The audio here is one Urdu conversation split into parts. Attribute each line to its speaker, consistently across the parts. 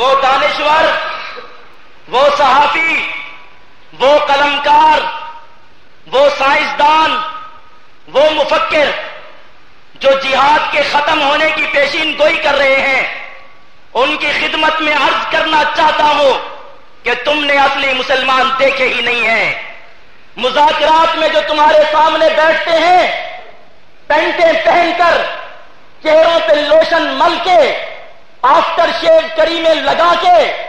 Speaker 1: وہ دانشور، وہ صحافی، وہ قلمکار، وہ سائنسدان، وہ مفکر جو جہاد کے ختم ہونے کی پیشین گوئی کر رہے ہیں، ان کی خدمت میں عرض کرنا چاہتا ہوں کہ تم نے اصلی مسلمان دیکھے ہی نہیں ہیں۔ مذاکرات میں جو تمہارے سامنے بیٹھتے ہیں، پینٹیں پہن کر چہروں پہ لوشن مل کے آفٹر شیو کری میں لگا کے،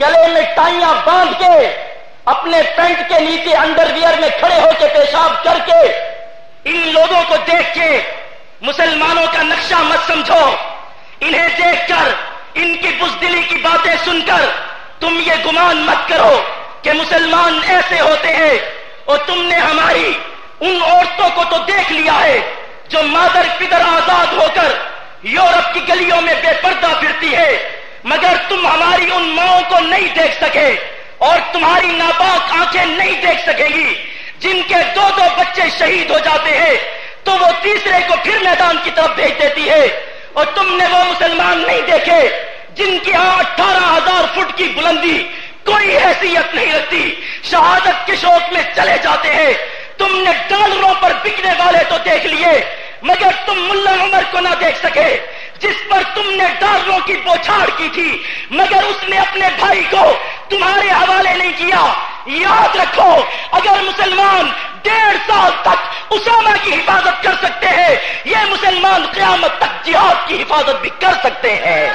Speaker 1: گلے میں ٹائیاں باندھ کے، اپنے پینٹ کے نیچے انڈر ویئر میں کھڑے ہو کے پیشاب کر کے، ان لوگوں کو دیکھ کے مسلمانوں کا نقشہ مت سمجھو۔ انہیں دیکھ کر، ان کی بزدلی کی باتیں سن کر تم یہ گمان مت کرو کہ مسلمان ایسے ہوتے ہیں۔ اور تم نے ہماری ان عورتوں کو تو دیکھ لیا ہے جو مادر پدر آزاد ہو کر کی گلیوں میں بے پردہ پھرتی ہے، مگر تم ہماری ان ماؤں کو نہیں دیکھ سکے اور تمہاری ناپاک آنکھیں نہیں دیکھ سکے گی۔ جن کے دو دو بچے شہید ہو جاتے ہیں، تو وہ تیسرے کو پھر میدان کی طرف بھیج دیتی ہے۔ اور تم نے وہ مسلمان نہیں دیکھے جن کی یہاں اٹھارہ ہزار فٹ کی بلندی کوئی حیثیت نہیں رکھتی۔ شہادت کے شوق میں چلے جاتے ہیں۔ تم نے ڈالروں پر بکنے والے تو دیکھ لیے، مگر تم ملا عمر کو نہ دیکھ سکے۔ جس پر تم نے ڈالروں کی بوچھاڑ کی تھی، مگر اس نے اپنے بھائی کو تمہارے حوالے نہیں کیا۔ یاد رکھو، اگر مسلمان ڈیڑھ سال تک اسامہ کی حفاظت کر سکتے ہیں، یہ مسلمان قیامت تک جہاد کی حفاظت بھی کر سکتے ہیں۔